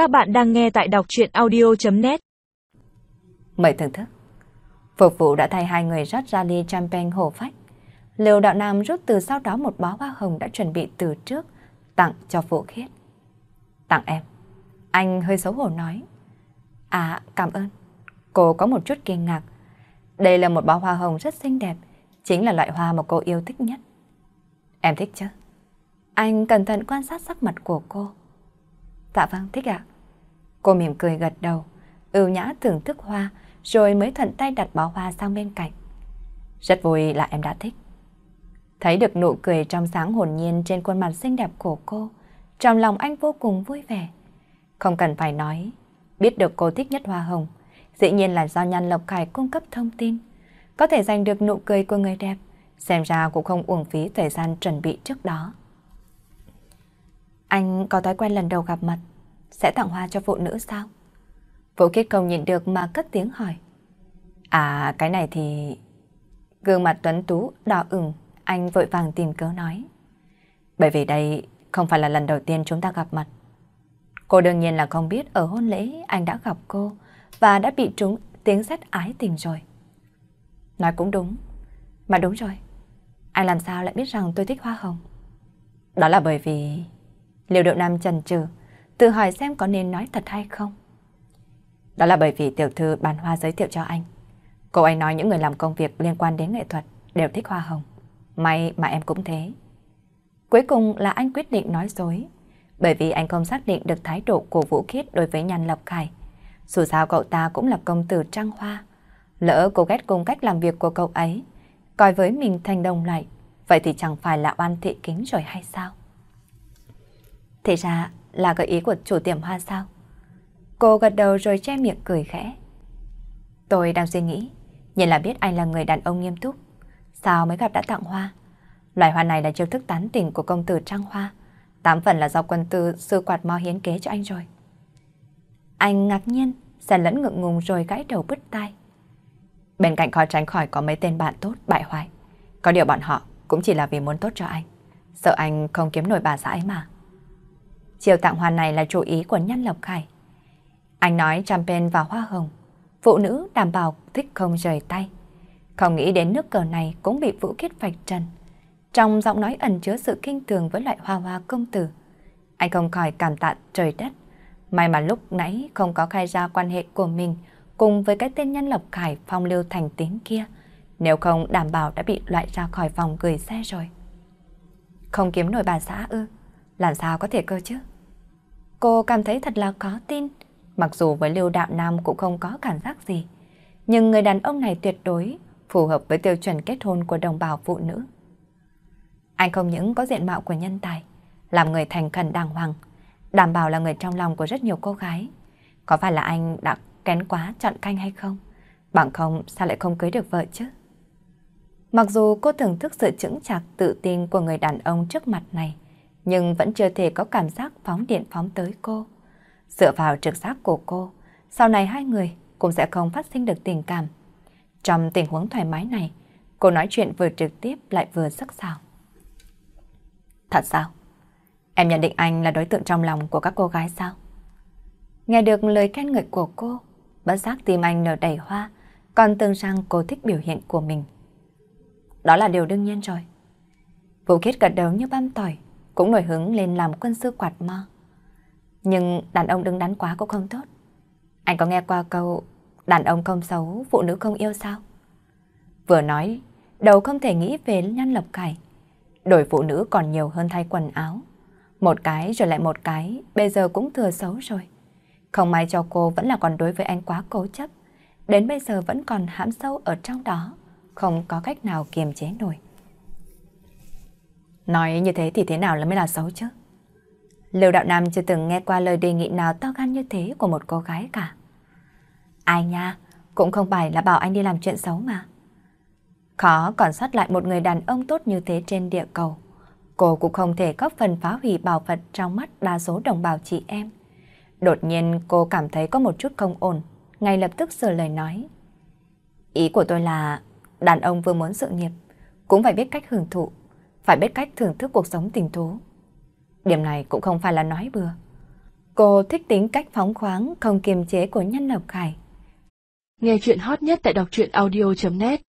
Các bạn đang nghe tại đọc chuyện audio.net Mời thưởng thức. Phục vụ đã thay hai người rót ra ly champagne hồ phách. Liều đạo nam rút từ sau đó một bó hoa hồng đã chuẩn bị từ trước, tặng cho phụ Khiết. Tặng em. Anh hơi xấu hổ nói. À, cảm ơn. Cô có một chút kinh ngạc. Đây là một bó hoa hồng rất xinh đẹp, chính là loại hoa mà cô yêu thích nhất. Em thích chứ? Anh cẩn thận quan sát sắc mặt của cô. Dạ vâng, thích ạ. Cô mỉm cười gật đầu, ưu nhã thưởng thức hoa, rồi mới thuận tay đặt bó hoa sang bên cạnh. Rất vui là em đã thích. Thấy được nụ cười trong sáng hồn nhiên trên khuôn mặt xinh đẹp của cô, trong lòng anh vô cùng vui vẻ. Không cần phải nói, biết được cô thích nhất hoa hồng, dĩ nhiên là do Nhan Lộc Khải cung cấp thông tin. Có thể giành được nụ cười của người đẹp, xem ra cũng không uổng phí thời gian chuẩn bị trước đó. Anh có thói quen lần đầu gặp mặt, sẽ tặng hoa cho phụ nữ sao? Vũ Kiết Công nhìn được mà cất tiếng hỏi. À, cái này thì... Gương mặt tuấn tú, đỏ ửng, anh vội vàng tìm cớ nói. Bởi vì đây không phải là lần đầu tiên chúng ta gặp mặt. Cô đương nhiên là không biết ở hôn lễ anh đã gặp cô và đã bị trúng tiếng xét ái tình rồi. Nói cũng đúng. Mà đúng rồi. Anh làm sao lại biết rằng tôi thích hoa hồng? Đó là bởi vì... Liêu Đậu Nam chần chừ, tự hỏi xem có nên nói thật hay không. Đó là bởi vì tiểu thư bàn hoa giới thiệu cho anh. Cô ấy nói những người làm công việc liên quan đến nghệ thuật đều thích hoa hồng. May mà em cũng thế. Cuối cùng là anh quyết định nói dối, bởi vì anh không xác định được thái độ của Vũ Khiết đối với Nhan lập Khải. Dù sao cậu ta cũng là công tử trăng hoa. Lỡ cô ghét cùng cách làm việc của cậu ấy, coi với mình thành đồng lại, vậy thì chẳng phải là oan thị kính rồi hay sao? Thế ra là gợi ý của chủ tiệm hoa sao? Cô gật đầu rồi che miệng cười khẽ. Tôi đang suy nghĩ, nhìn là biết anh là người đàn ông nghiêm túc. Sao mới gặp đã tặng hoa? Loài hoa này là chiêu thức tán tỉnh của công tử Trang Hoa. Tám phần là do quân tư sư quạt mo hiến kế cho anh rồi. Anh ngạc nhiên, sàn lẫn ngượng ngùng rồi gãy đầu bứt tai. Bên cạnh khó tránh khỏi có mấy tên bạn tốt bại hoại. Có điều bọn họ cũng chỉ là vì muốn tốt cho anh. Sợ anh không kiếm nổi bà xã ấy mà. Chiều tặng hoa này là chủ ý của Nhân Lộc Khải. Anh nói champagne và hoa hồng. Phụ nữ đảm bảo thích không rời tay. Không nghĩ đến nước cờ này cũng bị Vũ kết vạch trần. Trong giọng nói ẩn chứa sự kinh thường với loại hoa hoa công tử. Anh không khỏi cảm tạ trời đất. May mà lúc nãy không có khai ra quan hệ của mình cùng với cái tên nhân lộc khải phong lưu thành tính kia. Nếu không đảm bảo đã bị loại ra khỏi phòng gửi xe rồi. Không kiếm nổi bà xã ư? Làm sao có thể cơ chứ? Cô cảm thấy thật là có tin. Mặc dù với Lưu Đạo Nam cũng không có cảm giác gì. Nhưng người đàn ông này tuyệt đối phù hợp với tiêu chuẩn kết hôn của đồng bào phụ nữ. Anh không những có diện mạo của nhân tài, làm người thành khẩn đàng hoàng, đảm bảo là người trong lòng của rất nhiều cô gái. Có phải là anh đã kén quá chọn canh hay không? Bằng không sao lại không cưới được vợ chứ? Mặc dù cô thưởng thức sự chững chạc tự tin của người đàn ông trước mặt này, nhưng vẫn chưa thể có cảm giác phóng điện phóng tới cô. Dựa vào trực giác của cô, sau này hai người cũng sẽ không phát sinh được tình cảm. Trong tình huống thoải mái này, cô nói chuyện vừa trực tiếp lại vừa sắc sảo. Thật sao? Em nhận định anh là đối tượng trong lòng của các cô gái sao? Nghe được lời khen ngợi của cô, bất giác tim anh nở đầy hoa, còn tưởng rằng cô thích biểu hiện của mình. Đó là điều đương nhiên rồi. Vũ Khiết gật đầu như băm tỏi, cũng nổi hứng lên làm quân sư quạt mo. Nhưng đàn ông đứng đắn quá cũng không tốt. Anh có nghe qua câu đàn ông không xấu, phụ nữ không yêu sao? Vừa nói, đầu không thể nghĩ về nhan lập cải. Đổi phụ nữ còn nhiều hơn thay quần áo. Một cái rồi lại một cái, bây giờ cũng thừa xấu rồi. Không may cho cô vẫn là còn đối với anh quá cố chấp. Đến bây giờ vẫn còn hãm sâu ở trong đó, không có cách nào kiềm chế nổi. Nói như thế thì thế nào là mới là xấu chứ? Lưu Đạo Nam chưa từng nghe qua lời đề nghị nào to gan như thế của một cô gái cả. Ai nha, cũng không phải là bảo anh đi làm chuyện xấu mà. Khó còn sót lại một người đàn ông tốt như thế trên địa cầu. Cô cũng không thể góp phần phá hủy bảo vật trong mắt đa số đồng bào chị em. Đột nhiên cô cảm thấy có một chút không ổn, ngay lập tức sửa lời nói. Ý của tôi là đàn ông vừa muốn sự nghiệp, cũng phải biết cách hưởng thụ, phải biết cách thưởng thức cuộc sống tình thú. Điểm này cũng không phải là nói bừa. Cô thích tính cách phóng khoáng, không kiềm chế của nhân lập Khải. Nghe chuyện hot nhất tại đọc truyện audio.net